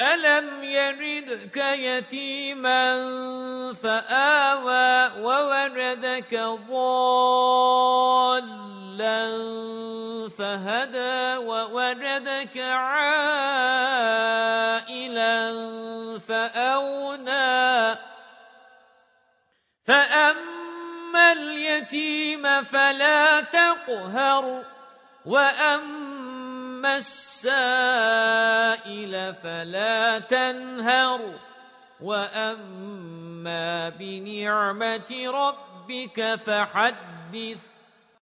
أَلَمْ يَجِدْكَ يَتِيمًا فَآوَى وَوَجَدَكَ ضَالًّا فَهَدَى وَوَجَدَكَ عَائِلًا فَأَغْنَى فَأَمَّا الْيَتِيمَ فَلَا تَقْهَرْ وَأَمَّا السَّائِلَ فَلَا تَنْهَرْ. وَأَمَّا بِنِعْمَةِ رَبِّكَ فَحَدِّثْ.